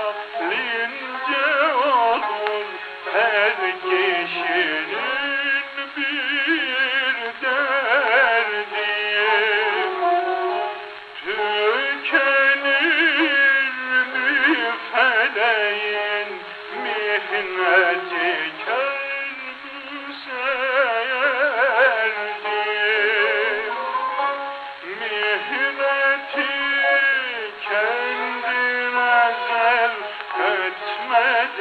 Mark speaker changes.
Speaker 1: Ahlince olur her kişinin bir derdi. Tükenir mi feleğin mihneti?